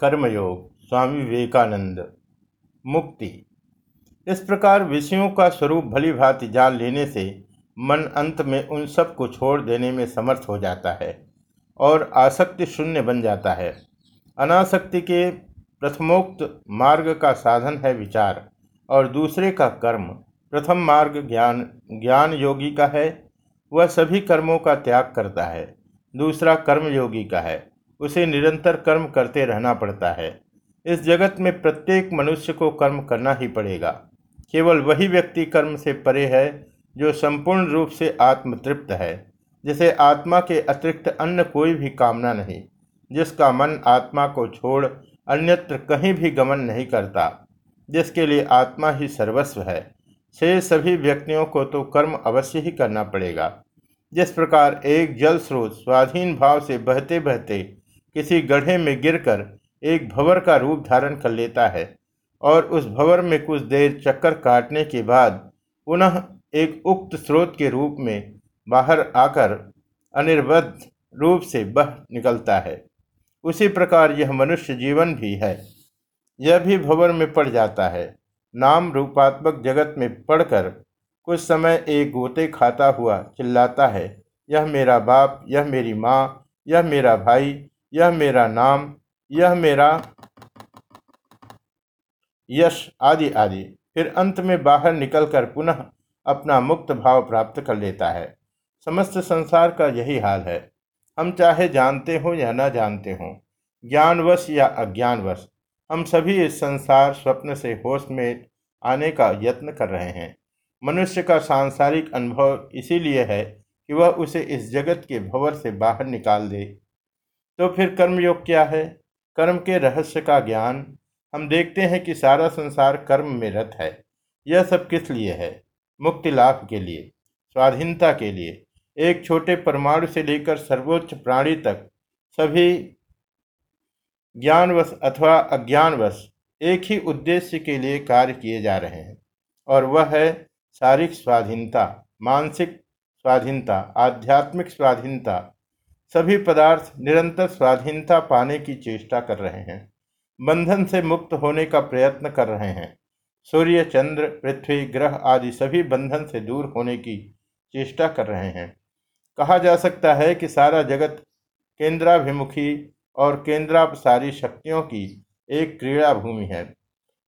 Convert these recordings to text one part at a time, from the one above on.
कर्मयोग, स्वामी विवेकानंद। मुक्ति। इस प्रकार विषयों का स्वरूप भली भांति जान लेने से मन अंत में उन सबको छोड़ देने में समर्थ हो जाता है और आसक्ति शून्य बन जाता है। अनासक्ति के प्रथमोक्त मार्ग का साधन है विचार और दूसरे का कर्म। प्रथम मार्ग ज्ञान ज्ञान योगी का है। वह सभी कर्मों का त्याग करता है। दूसरा कर्म योगी का है। उसे निरंतर कर्म करते रहना पड़ता है। इस जगत में प्रत्येक मनुष्य को कर्म करना ही पड़ेगा। केवल वही व्यक्ति कर्म से परे है, जो संपूर्ण रूप से आत्मतृप्त है, जिसे आत्मा के अतिरिक्त अन्य कोई भी कामना नहीं, जिसका मन आत्मा को छोड़ अन्यत्र कहीं भी गमन नहीं करता, जिसके लिए आत्मा ही सर्वस्व है। से सभी व्यक्तियों को तो कर्म अवश्य ही करना पड़ेगा। जिस प्रकार एक जल स्रोत स्वाधीन भाव से बहते बहते किसी गड्ढे में गिरकर एक भवर का रूप धारण कर लेता है और उस भवर में कुछ देर चक्कर काटने के बाद पुनः एक उक्त स्रोत के रूप में बाहर आकर अनिर्बद्ध रूप से बह निकलता है। उसी प्रकार यह मनुष्य जीवन भी है। यह भी भवर में पड़ जाता है। नाम रूपात्मक जगत में पड़कर कुछ समय एक गोते खाता हुआ चिल्लाता है, यह मेरा बाप, यह मेरी माँ, यह मेरा भाई यह मेरा नाम, यह मेरा यश, आदि आदि। फिर अंत में बाहर निकलकर पुनः अपना मुक्त भाव प्राप्त कर लेता है। समस्त संसार का यही हाल है। हम चाहे जानते हों या न जानते हों, ज्ञानवश या अज्ञानवश, हम सभी इस संसार स्वप्न से होश में आने का यत्न कर रहे हैं। मनुष्य का सांसारिक अनुभव इसीलिए है कि वह उसे इस जगत के भवर से बाहर निकाल दे तो फिर कर्मयोग क्या है? कर्म के रहस्य का ज्ञान। हम देखते हैं कि सारा संसार कर्म में रत है। यह सब किस लिए है? मुक्ति लाभ के लिए, स्वाधीनता के लिए। एक छोटे परमाणु से लेकर सर्वोच्च प्राणी तक सभी ज्ञानवश अथवा अज्ञानवश एक ही उद्देश्य के लिए कार्य किए जा रहे हैं, और वह है शारीरिक स्वाधीनता, मानसिक स्वाधीनता, आध्यात्मिक स्वाधीनता सभी पदार्थ निरंतर स्वाधीनता पाने की चेष्टा कर रहे हैं। बंधन से मुक्त होने का प्रयत्न कर रहे हैं। सूर्य, चंद्र, पृथ्वी, ग्रह आदि सभी बंधन से दूर होने की चेष्टा कर रहे हैं। कहा जा सकता है कि सारा जगत केंद्राभिमुखी और केंद्रापसारी शक्तियों की एक क्रीड़ा भूमि है।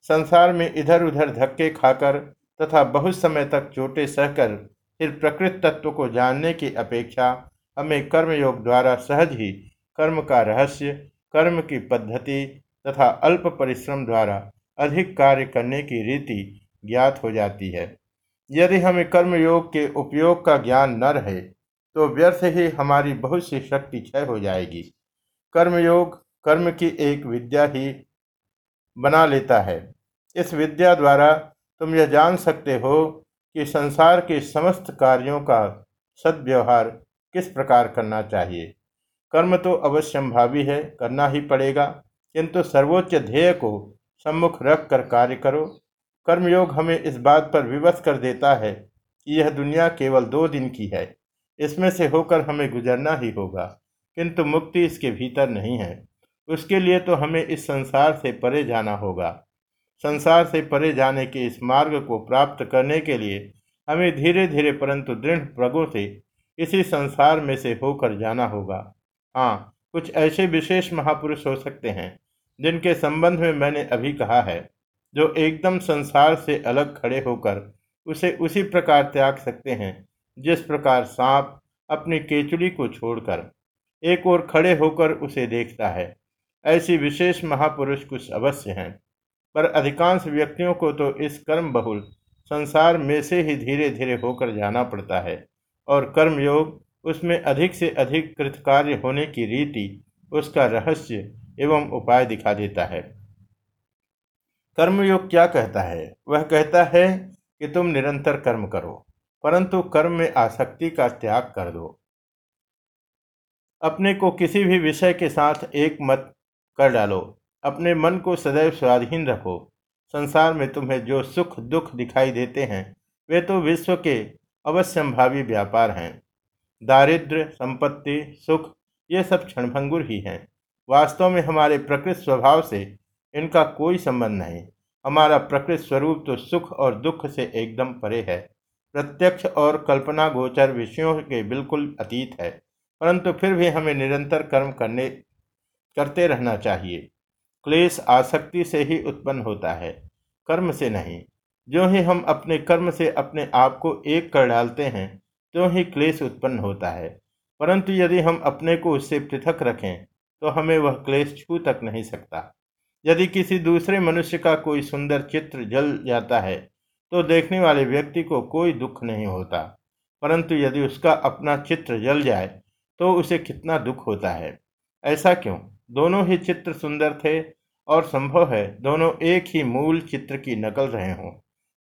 संसार में इधर उधर धक्के खाकर तथा बहुत समय तक चोटें सहकर फिर प्रकृत तत्व को जानने की अपेक्षा हमें कर्मयोग द्वारा सहज ही कर्म का रहस्य, कर्म की पद्धति तथा अल्प परिश्रम द्वारा अधिक कार्य करने की रीति ज्ञात हो जाती है। यदि हमें कर्मयोग के उपयोग का ज्ञान न रहे तो व्यर्थ ही हमारी बहुत सी शक्ति क्षय हो जाएगी। कर्मयोग कर्म की एक विद्या ही बना लेता है। इस विद्या द्वारा तुम यह जान सकते हो कि संसार के समस्त कार्यों का सद्व्यवहार किस प्रकार करना चाहिए? कर्म तो अवश्यंभावी है, करना ही पड़ेगा। किंतु सर्वोच्च ध्येय को सम्मुख रख कर कार्य करो। कर्मयोग हमें इस बात पर विवश कर देता है कि यह दुनिया केवल दो दिन की है। इसमें से होकर हमें गुजरना ही होगा, किंतु मुक्ति इसके भीतर नहीं है। उसके लिए तो हमें इस संसार से परे जाना होगा। संसार से परे जाने के इस मार्ग को प्राप्त करने के लिए हमें धीरे धीरे परंतु दृढ़ प्रगों से इसी संसार में से होकर जाना होगा। हाँ कुछ ऐसे विशेष महापुरुष हो सकते हैं, जिनके संबंध में मैंने अभी कहा है, जो एकदम संसार से अलग खड़े होकर उसे उसी प्रकार त्याग सकते हैं, जिस प्रकार सांप अपनी केचुली को छोड़कर एक और खड़े होकर उसे देखता है। ऐसी विशेष महापुरुष कुछ अवश्य हैं, पर अधिकांश व्यक्तियों को तो इस कर्म बहुल संसार में से ही धीरे धीरे होकर जाना पड़ता है। और कर्मयोग उसमें अधिक से अधिक कृतकार्य होने की रीति उसका रहस्य एवं उपाय दिखा देता है। कर्मयोग क्या कहता है? वह कहता है कि तुम निरंतर कर्म करो, परंतु कर्म में आसक्ति का त्याग कर दो। अपने को किसी भी विषय के साथ एक मत कर डालो, अपने मन को सदैव स्वाधीन रखो। संसार में तुम्हें जो सुख दुख दिखाई देते हैं, वे तो विश्व के अवश्यंभावी व्यापार हैं। दारिद्र संपत्ति, सुख, ये सब क्षणभंगुर ही हैं। वास्तव में हमारे प्रकृत स्वभाव से इनका कोई संबंध नहीं। हमारा प्रकृत स्वरूप तो सुख और दुख से एकदम परे है। प्रत्यक्ष और कल्पना गोचर विषयों के बिल्कुल अतीत है, परंतु फिर भी हमें निरंतर कर्म करने, करते रहना चाहिए। क्लेश आसक्ति से ही उत्पन्न होता है, कर्म से नहीं। जो ही हम अपने कर्म से अपने आप को एक कर डालते हैं तो ही क्लेश उत्पन्न होता है। परंतु यदि हम अपने को उससे पृथक रखें तो हमें वह क्लेश छू तक नहीं सकता। यदि किसी दूसरे मनुष्य का कोई सुंदर चित्र जल जाता है तो देखने वाले व्यक्ति को कोई दुख नहीं होता। परंतु यदि उसका अपना चित्र जल जाए तो उसे कितना दुख होता है। ऐसा क्यों? दोनों ही चित्र सुंदर थे और संभव है दोनों एक ही मूल चित्र की नकल रहे हों।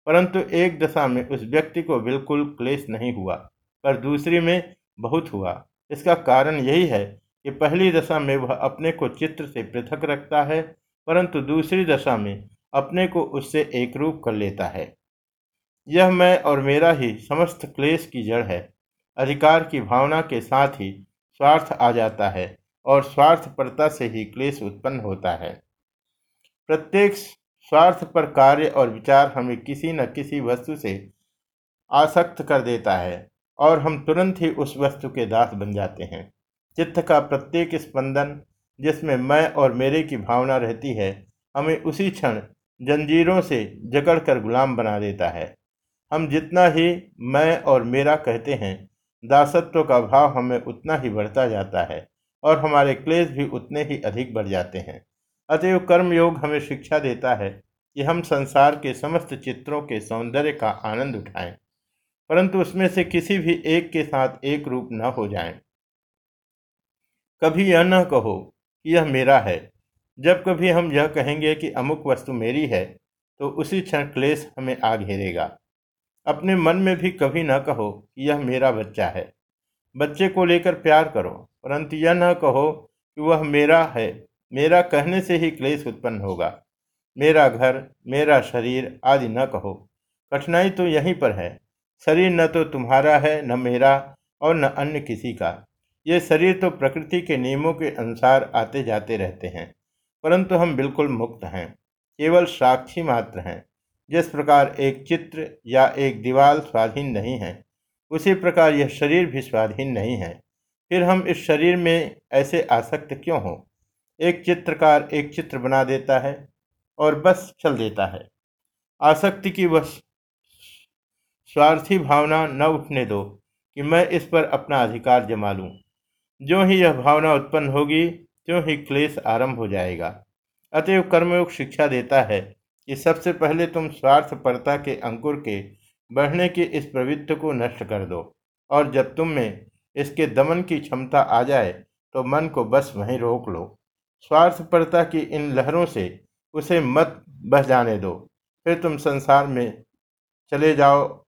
परंतु एक दशा में उस व्यक्ति को बिल्कुल क्लेश नहीं हुआ, पर दूसरी में बहुत हुआ। इसका कारण यही है कि पहली दशा में वह अपने को चित्र से पृथक रखता है, परंतु दूसरी दशा में अपने को उससे एक रूप कर लेता है। यह मैं और मेरा ही समस्त क्लेश की जड़ है। अधिकार की भावना के साथ ही स्वार्थ आ जाता है और स्वार्थपरता से ही क्लेश उत्पन्न होता है। प्रत्येक स्वार्थ पर कार्य और विचार हमें किसी न किसी वस्तु से आसक्त कर देता है और हम तुरंत ही उस वस्तु के दास बन जाते हैं। चित्त का प्रत्येक स्पंदन जिसमें मैं और मेरे की भावना रहती है, हमें उसी क्षण जंजीरों से जकड़कर गुलाम बना देता है। हम जितना ही मैं और मेरा कहते हैं, दासत्व का भाव हमें उतना ही बढ़ता जाता है और हमारे क्लेश भी उतने ही अधिक बढ़ जाते हैं। अतएव कर्मयोग हमें शिक्षा देता है कि हम संसार के समस्त चित्रों के सौंदर्य का आनंद उठाएँ, परंतु उसमें से किसी भी एक के साथ एक रूप न हो जाएँ। कभी यह न कहो कि यह मेरा है। जब कभी हम यह कहेंगे कि अमुक वस्तु मेरी है तो उसी क्षण क्लेश हमें आ घेरेगा। अपने मन में भी कभी न कहो कि यह मेरा बच्चा है। बच्चे को लेकर प्यार करो, परंतु यह न कहो कि वह मेरा है। मेरा कहने से ही क्लेश उत्पन्न होगा। मेरा घर, मेरा शरीर आदि न कहो। कठिनाई तो यहीं पर है। शरीर न तो तुम्हारा है, न मेरा और न अन्य किसी का। ये शरीर तो प्रकृति के नियमों के अनुसार आते जाते रहते हैं, परंतु हम बिल्कुल मुक्त हैं। केवल साक्षी मात्र हैं। जिस प्रकार एक चित्र या एक दीवार स्वाधीन नहीं है, उसी प्रकार यह शरीर भी स्वाधीन नहीं है। फिर हम इस शरीर में ऐसे आसक्त क्यों हों? एक चित्रकार एक चित्र बना देता है और बस चल देता है। आसक्ति की वह स्वार्थी भावना न उठने दो कि मैं इस पर अपना अधिकार जमा लूँ। जो ही यह भावना उत्पन्न होगी, त्यों ही क्लेश आरंभ हो जाएगा। अतएव कर्मयोग शिक्षा देता है कि सबसे पहले तुम स्वार्थपरता के अंकुर के बढ़ने की इस प्रवृत्ति को नष्ट कर दो और जब तुम में इसके दमन की क्षमता आ जाए तो मन को बस वहीं रोक लो। स्वार्थपरता की इन लहरों से उसे मत बह जाने दो। फिर तुम संसार में चले जाओ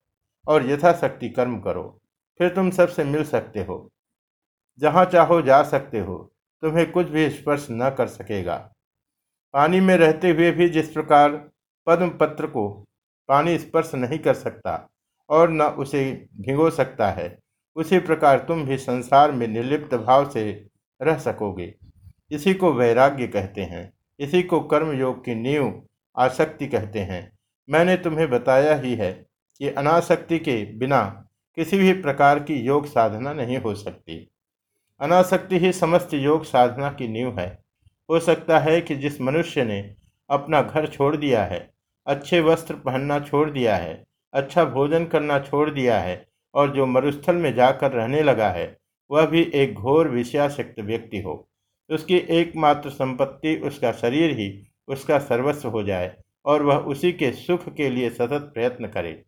और यथाशक्ति कर्म करो। फिर तुम सबसे मिल सकते हो। जहाँ चाहो जा सकते हो। तुम्हें कुछ भी स्पर्श न कर सकेगा। पानी में रहते हुए भी जिस प्रकार पद्म पत्र को पानी स्पर्श नहीं कर सकता और न उसे भिगो सकता है, उसी प्रकार तुम भी संसार में निर्लिप्त भाव से रह सकोगे। इसी को वैराग्य कहते हैं, इसी को कर्मयोग की नींव आसक्ति कहते हैं। मैंने तुम्हें बताया ही है कि अनासक्ति के बिना किसी भी प्रकार की योग साधना नहीं हो सकती। अनासक्ति ही समस्त योग साधना की नींव है। हो सकता है कि जिस मनुष्य ने अपना घर छोड़ दिया है, अच्छे वस्त्र पहनना छोड़ दिया है अच्छा भोजन करना छोड़ दिया है और जो मरुस्थल में जाकर रहने लगा है, वह भी एक घोर विषयाशक्त व्यक्ति हो। उसकी एकमात्र संपत्ति, उसका शरीर ही उसका सर्वस्व हो जाए और वह उसी के सुख के लिए सतत प्रयत्न करे।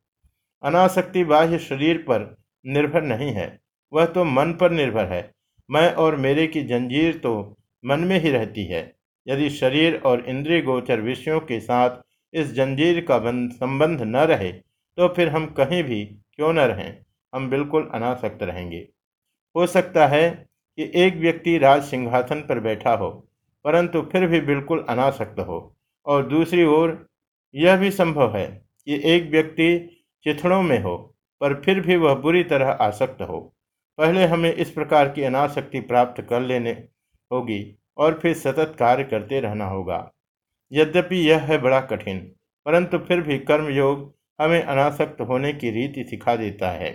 अनासक्ति बाह्य शरीर पर निर्भर नहीं है। वह तो मन पर निर्भर है। मैं और मेरे की जंजीर तो मन में ही रहती है। यदि शरीर और इंद्रिय गोचर विषयों के साथ इस जंजीर का संबंध न रहे तो फिर हम कहीं भी क्यों न रहें? हम बिल्कुल अनासक्त रहेंगे। हो सकता है कि एक व्यक्ति राज सिंहासन पर बैठा हो, परंतु फिर भी बिल्कुल अनासक्त हो। और दूसरी ओर, यह भी संभव है कि एक व्यक्ति चिथड़ों में हो, पर फिर भी वह बुरी तरह आसक्त हो। पहले हमें इस प्रकार की अनासक्ति प्राप्त कर लेने होगी और फिर सतत कार्य करते रहना होगा। यद्यपि यह है बड़ा कठिन, परंतु फिर भी कर्मयोग हमें अनासक्त होने की रीति सिखा देता है।